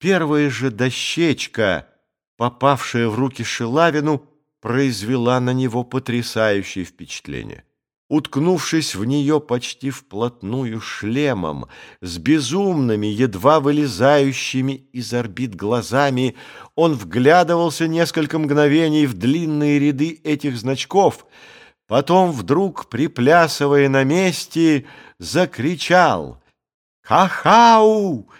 Первая же дощечка, попавшая в руки Шилавину, произвела на него потрясающее впечатление. Уткнувшись в нее почти вплотную шлемом, с безумными, едва вылезающими из орбит глазами, он вглядывался несколько мгновений в длинные ряды этих значков, потом вдруг, приплясывая на месте, закричал «Кахау!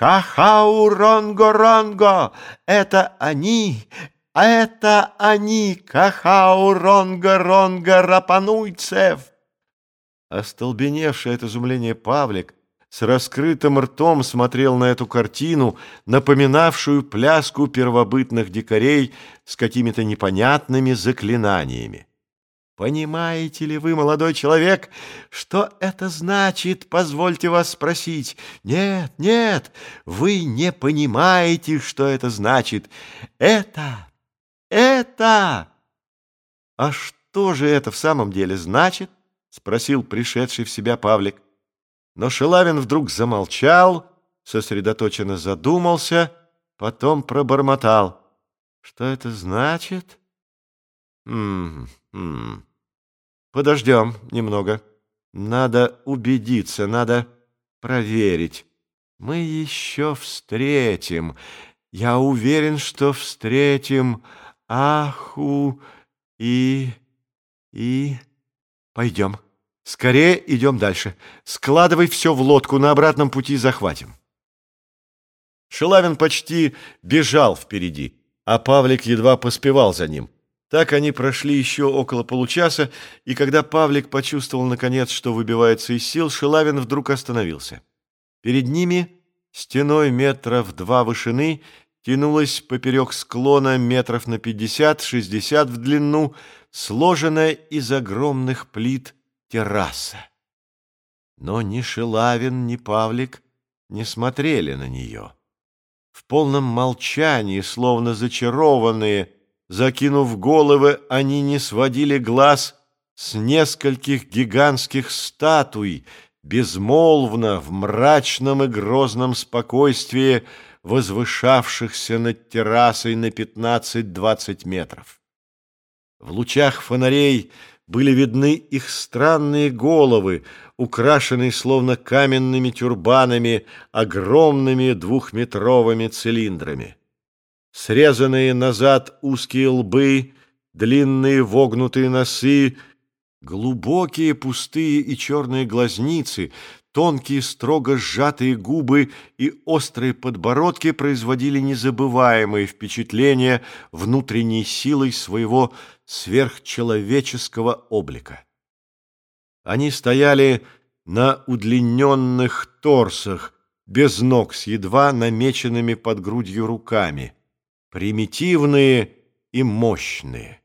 Кахау Ронго-Ронго! Это они! Это они, Кахау, Ронга, Ронга, Рапануйцев!» Остолбеневший от изумления Павлик с раскрытым ртом смотрел на эту картину, напоминавшую пляску первобытных дикарей с какими-то непонятными заклинаниями. «Понимаете ли вы, молодой человек, что это значит, позвольте вас спросить? Нет, нет, вы не понимаете, что это значит. Это это... А что же это в самом деле значит? Спросил пришедший в себя Павлик. Но Шелавин вдруг замолчал, сосредоточенно задумался, потом пробормотал. Что это значит? М -м -м. Подождем немного. Надо убедиться, надо проверить. Мы еще встретим. Я уверен, что встретим... Аху и... и... Пойдем. Скорее идем дальше. Складывай все в лодку, на обратном пути захватим. Шелавин почти бежал впереди, а Павлик едва поспевал за ним. Так они прошли еще около получаса, и когда Павлик почувствовал, наконец, что выбивается из сил, Шелавин вдруг остановился. Перед ними, стеной метров два вышины, тянулась поперек склона метров на пятьдесят-шестьдесят в длину, сложенная из огромных плит терраса. Но ни Шелавин, ни Павлик не смотрели на нее. В полном молчании, словно зачарованные, закинув головы, они не сводили глаз с нескольких гигантских статуй, безмолвно, в мрачном и грозном спокойствии, возвышавшихся над террасой на 15-20 метров. В лучах фонарей были видны их странные головы, украшенные словно каменными тюрбанами, огромными двухметровыми цилиндрами. Срезанные назад узкие лбы, длинные вогнутые носы, глубокие пустые и черные глазницы, Тонкие, строго сжатые губы и острые подбородки производили незабываемое впечатление внутренней силой своего сверхчеловеческого облика. Они стояли на удлиненных торсах, без ног, с едва намеченными под грудью руками, примитивные и мощные,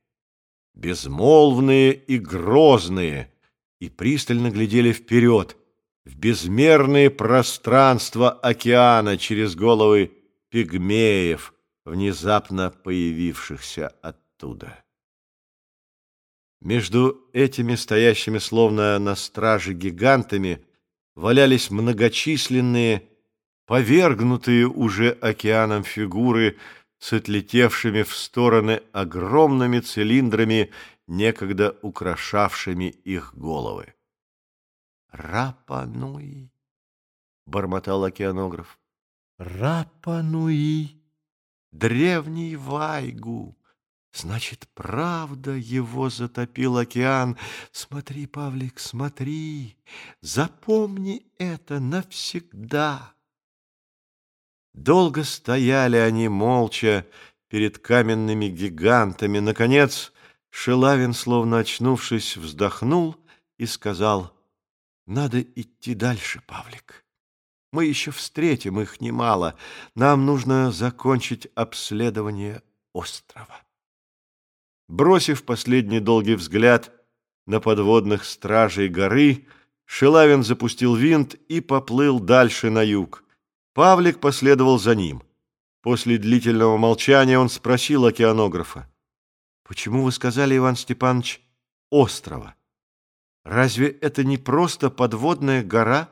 безмолвные и грозные, и пристально глядели вперед – в безмерные пространства океана через головы пигмеев, внезапно появившихся оттуда. Между этими стоящими словно на страже гигантами валялись многочисленные, повергнутые уже океаном фигуры с отлетевшими в стороны огромными цилиндрами, некогда украшавшими их головы. Рапануи, бормотал океанограф. Рапануи, древний Вайгу. Значит, правда его затопил океан. Смотри, Павлик, смотри, запомни это навсегда. Долго стояли они молча перед каменными гигантами. Наконец, Шелавин, словно очнувшись, вздохнул и сказал — надо идти дальше, Павлик. Мы еще встретим их немало. Нам нужно закончить обследование острова. Бросив последний долгий взгляд на подводных стражей горы, Шелавин запустил винт и поплыл дальше на юг. Павлик последовал за ним. После длительного молчания он спросил океанографа. «Почему вы сказали, Иван Степанович, острова?» Разве это не просто подводная гора?